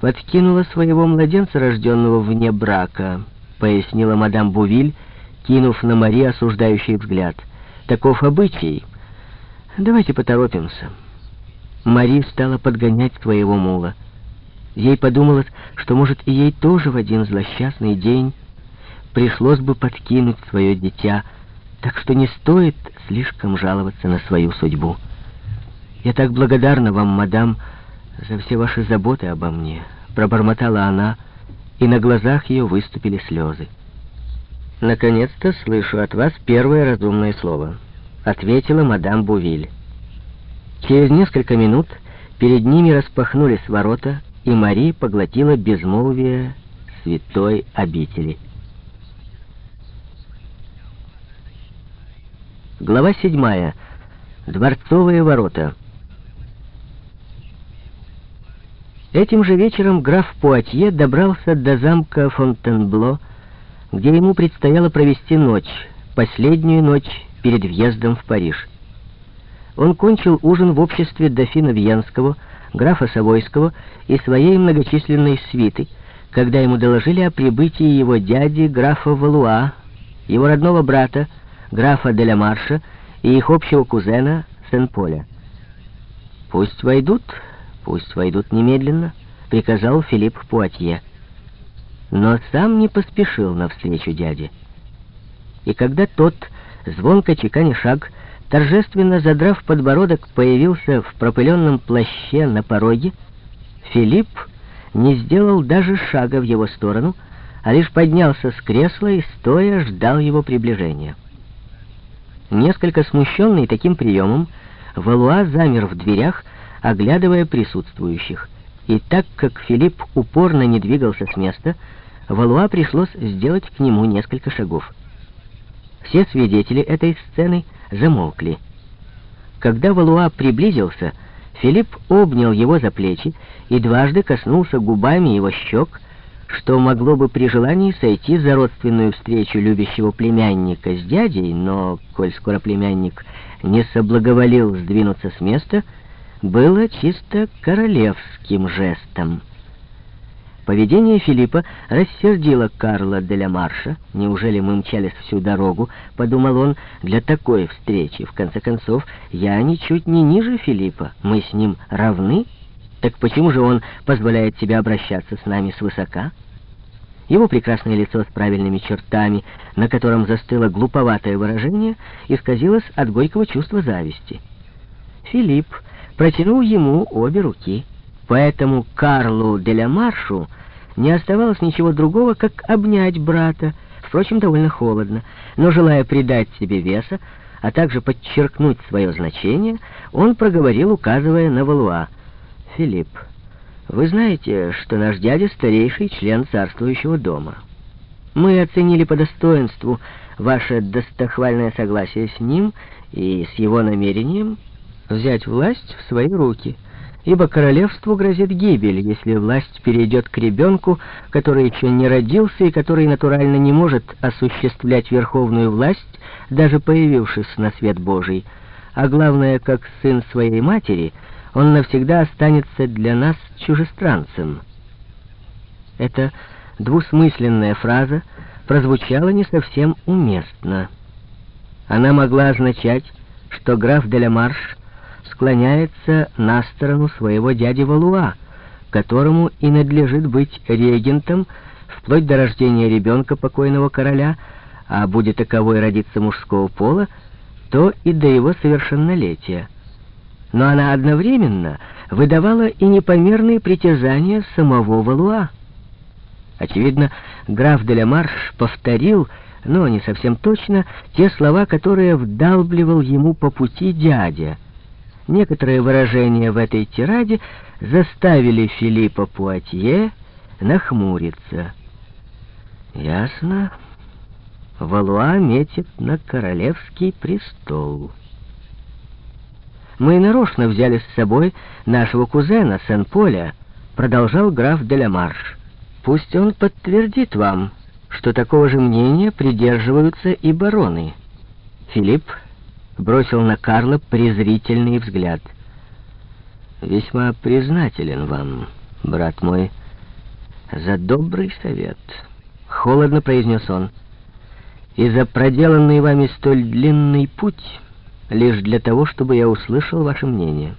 подкинула своего младенца, рожденного вне брака, пояснила мадам Бувиль, кинув на Мари осуждающий взгляд. Таков обычай. Давайте поторопимся. Мари стала подгонять своего мула. Ей подумалось, что, может, и ей тоже в один злосчастный день пришлось бы подкинуть свое дитя, так что не стоит слишком жаловаться на свою судьбу. «Я так благодарна вам, мадам, за все ваши заботы обо мне», — пробормотала она, и на глазах ее выступили слезы. «Наконец-то слышу от вас первое разумное слово», — ответила мадам Бувиль. Через несколько минут перед ними распахнулись ворота, и Мари поглотила безмолвие святой обители. Глава седьмая. Дворцовые ворота. Этим же вечером граф Пуатье добрался до замка Фонтенбло, где ему предстояло провести ночь, последнюю ночь перед въездом в Париж. Он кончил ужин в обществе дофина Вьенского, графа Савойского и своей многочисленной свиты, когда ему доложили о прибытии его дяди, графа Валуа, его родного брата, графа де Марша и их общего кузена Сен-Поля. «Пусть войдут, пусть войдут немедленно», — приказал Филипп Пуатье. Но сам не поспешил навстречу дяде. И когда тот, звонко чеканя шаг, торжественно задрав подбородок, появился в пропыленном плаще на пороге, Филипп не сделал даже шага в его сторону, а лишь поднялся с кресла и, стоя, ждал его приближения. Несколько смущенный таким приемом, Валуа замер в дверях, оглядывая присутствующих. И так как Филипп упорно не двигался с места, Валуа пришлось сделать к нему несколько шагов. Все свидетели этой сцены замолкли. Когда Валуа приблизился, Филипп обнял его за плечи и дважды коснулся губами его щек, что могло бы при желании сойти за родственную встречу любящего племянника с дядей, но, коль скоро племянник не соблаговолил сдвинуться с места, было чисто королевским жестом. Поведение Филиппа рассердило Карла де ля Марша. «Неужели мы мчались всю дорогу?» — подумал он, — «для такой встречи. В конце концов, я ничуть не ниже Филиппа. Мы с ним равны?» Так почему же он позволяет себе обращаться с нами свысока? Его прекрасное лицо с правильными чертами, на котором застыло глуповатое выражение, исказилось от горького чувства зависти. Филипп протянул ему обе руки, поэтому Карлу де ля Маршу не оставалось ничего другого, как обнять брата, впрочем, довольно холодно, но, желая придать себе веса, а также подчеркнуть свое значение, он проговорил, указывая на Валуа — Филипп, вы знаете, что наш дядя старейший член царствующего дома. Мы оценили по достоинству ваше достохвальное согласие с ним и с его намерением взять власть в свои руки, ибо королевству грозит гибель, если власть перейдет к ребенку, который еще не родился и который натурально не может осуществлять верховную власть, даже появившись на свет Божий, а главное, как сын своей матери — он навсегда останется для нас чужестранцем. Эта двусмысленная фраза прозвучала не совсем уместно. Она могла означать, что граф Делямарш склоняется на сторону своего дяди Валуа, которому и надлежит быть регентом вплоть до рождения ребенка покойного короля, а будет таковой родиться мужского пола, то и до его совершеннолетия но она одновременно выдавала и непомерные притязания самого Валуа. Очевидно, граф де Марш повторил, но не совсем точно, те слова, которые вдалбливал ему по пути дядя. Некоторые выражения в этой тираде заставили Филиппа Пуатье нахмуриться. «Ясно. Валуа метит на королевский престол». Мы нарочно взяли с собой нашего кузена Сен-Поля, продолжал граф Делямарш. Пусть он подтвердит вам, что такого же мнения придерживаются и бароны. Филипп бросил на Карла презрительный взгляд. «Весьма признателен вам, брат мой», за добрый совет», — холодно произнес он, «и за проделанный вами столь длинный путь, лишь для того, чтобы я услышал ваше мнение».